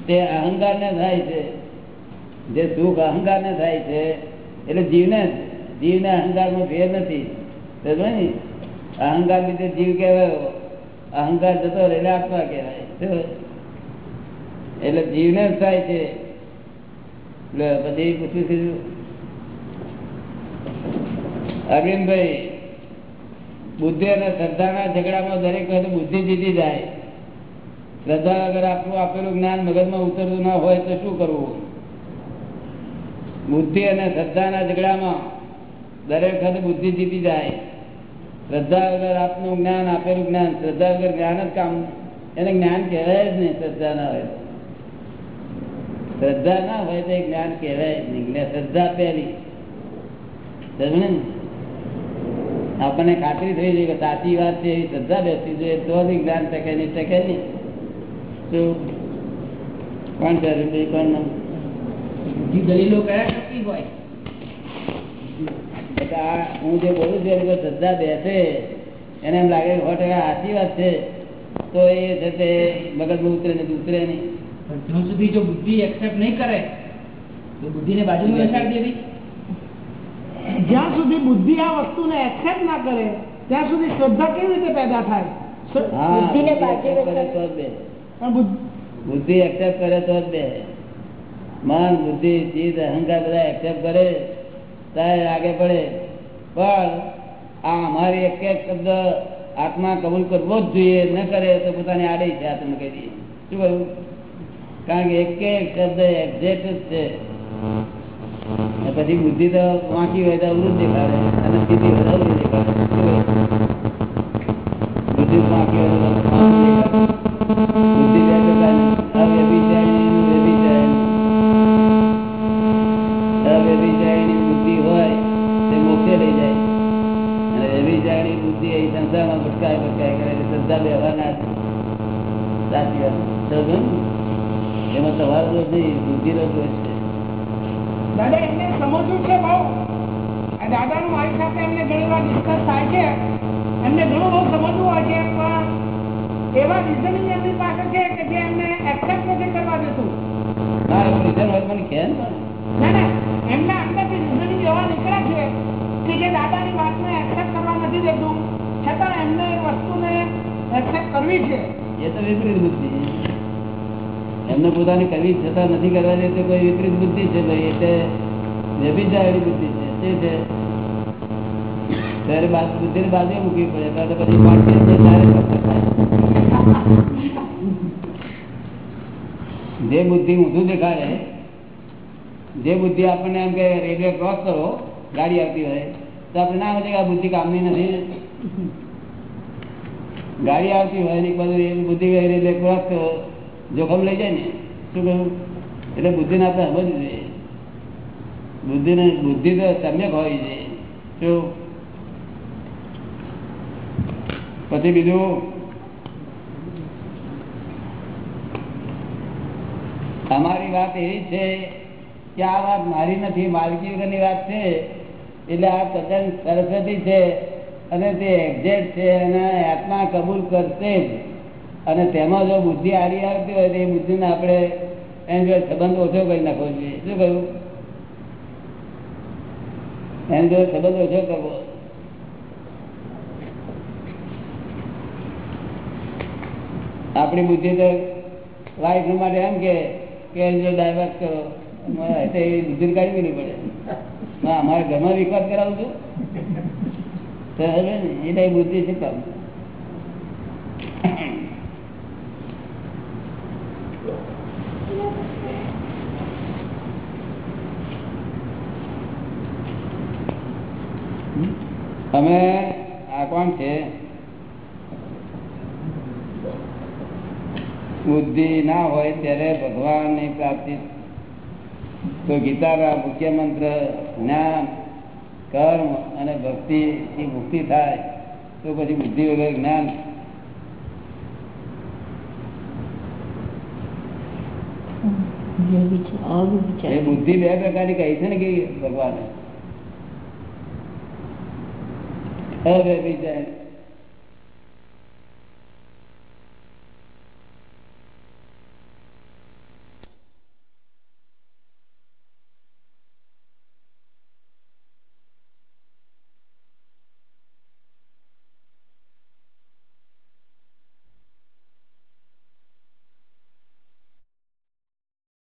તે અહંકાર ને થાય છે. જે સુખ અહંકાર ને થાય છે એટલે જીવને જીવને અહંકારમાં ફેર નથી. ને? અહંકાર લીધે જીવ કહેવાયો, અહંકાર જતો રહે એટલે આત્મા કહેવાય. એટલે જીવને થાય છે. પછી પૂછ્યું કે અરવિંદભાઈ, બુદ્ધિ અને શ્રદ્ધાના ઝઘડામાં દરેક વખતે બુદ્ધિ જીતી જાય. શ્રદ્ધા વગર આપણું આપેલું જ્ઞાન મગજમાં ઉતરતું ના હોય તો શું કરવું? બુદ્ધિ અને શ્રદ્ધાના ઝઘડામાં દરેક વખતે બુદ્ધિ જીતી જાય. શ્રદ્ધા વગર આપનું જ્ઞાન આપેલું જ્ઞાન, શ્રદ્ધા વગર જ્ઞાન જ કામ. એને જ્ઞાન કહેવાય જ નહીં, શ્રદ્ધા ના હોય શ્રદ્ધા ના હોય તો જ્ઞાન કહેવાય જ નહીં. શ્રદ્ધા પહેલી. ને? આપણને ખાતરી થઈ જાય કે સાચી વાત છે એવી શ્રદ્ધા બેસી જોઈએ, તો જ જ્ઞાન ટકે નહીં ટકે નહીં. કોણ કરે કોણ દલીલો કયા શક્તિ હોય? આ હું જે બોલું છું એની પર શ્રદ્ધા બેસે એને એમ લાગે કે સો ટકા સાચી વાત છે. તો એ છે તે મગજમાં ઉતરે ને ઉતરે નહીં. પણ જ્યાં સુધી જો બુદ્ધિ એક્સેપ્ટ નહીં કરે તો બુદ્ધિને બાજુમાં બેસાડી દેવી. જ્યાં સુધી બુદ્ધિ આ વસ્તુને એક્સેપ્ટ ના કરે ત્યાં સુધી શ્રદ્ધા કેવી રીતે પેદા થાય? સ- હા બુદ્ધિને બુદ્ધિ બાજુ accept કરે તો જ બે. પણ બુદ્ધ- બુદ્ધિ એક્સેપ્ટ કરે તો જ બે. મન બુદ્ધિ ચિત્ત અહંકાર બધા એક્સેપ્ટ કરે. ત્યારે લાગે પડે. પણ આ અમારી એક એક શબ્દ આત્મા કબૂલ કરવો જ જોઈએ. ન કરે તો પોતાની આડે છે આ તમે કહી શું કહ્યું? કારણ કે એક એક શબ્દ એક્ઝેક્ટ જ છે. પછી બુદ્ધિ તો વાંકી હોય તો અવરું દેખાડે. અને સ્થિતિ હોય દેખાડે. બુદ્ધિ વાંકી હોય તો ભટકાય ભટકાય કરે છે શ્રદ્ધા વ્યવહારના સાચી વાત. એમાં તમારો દોષ નહીં બુદ્ધિનો દોષ છે. દાદા એમને સમજવું છે બહુ. દાદાનું મારી સાથે એમને ઘણી વાર ડિસ્કસ થાય છે. એમને ઘણું બહુ સમજવું હોય છે પણ એવા રિઝનિંગ એમની પાસે છે કે જે એમને એક્સેપ્ટ નથી કરવા દેતું. ના એવું reason હોય મને કહે ને ના ના. એમના અંદરથી રિઝનિંગ એવા નીકળ્યા છે કે જે દાદાની વાતને એક્સેપ્ટ કરવા નથી દેતું. છતાં એમને વસ્તુને એક્સેપ્ટ કરવી છે. એ તો વિપરીત બુદ્ધિ એમને પોતાની કરવી છતાં નથી કરવા દેતી કોઈ વિપરીત બુદ્ધિ છે ભાઈ એટલે વ્યભિચારી બુદ્ધિ છે. તે છે. તો જે બુદ્ધિ ઊંધું દેખાડે, જે બુદ્ધિ આપણને એમ કે રેલવે ક્રોસ કરો, ગાડી આવતી હોય, તો આપણે ના સમજે આ બુદ્ધિ કામની નથી. ગાડી આવતી હોય ને બધું બાજુ એ બુદ્ધિ રેલવે ક્રોસ કરો જોખમ લઈ જાય ને, શું કહ્યું એટલે બુદ્ધિને આપણે સમજવું જોઈએ. બુદ્ધિને, બુદ્ધિ તો સમ્યક હોવી જોઈએ. શું? પછી બીજું? અમારી વાત એવી છે કે આ વાત મારી નથી, માલકી વગરની વાત છે. એટલે આ તદ્દન સરસ્વતી છે. અને તે એક્ઝેક્ટ છે અને આત્મા કબૂલ કરશે જ. અને તેમાં જો બુદ્ધિ આડી આવતી હોય તો એ બુદ્ધિને આપણે એમ જો સંબંધ ઓછો કરી નાખવો જોઈએ. શું કહ્યું? એમ જો સંબંધ ઓછો કરવો. આપણી બુદ્ધિ તો વાઈફ માટે એમ કે કે જો ડાયવર્ટ કરો. એટલે એ બુદ્ધિ કાઢવી નહીં પડે. અમારે ઘરમાં વિકાસ કરાવું છું. બુદ્ધિ શું કામ? તમે આ કોણ છે? બુદ્ધિ ના હોય ત્યારે ભગવાનની પ્રાપ્તિ. તો ગીતાના મુખ્ય મંત્ર જ્ઞાન કર્મ અને ભક્તિ થી મુક્તિ થાય તો પછી બુદ્ધિ વગર જ્ઞાન એ બુદ્ધિ બે પ્રકારની કહી છે ને કે ભગવાને. અવ્યભિચારી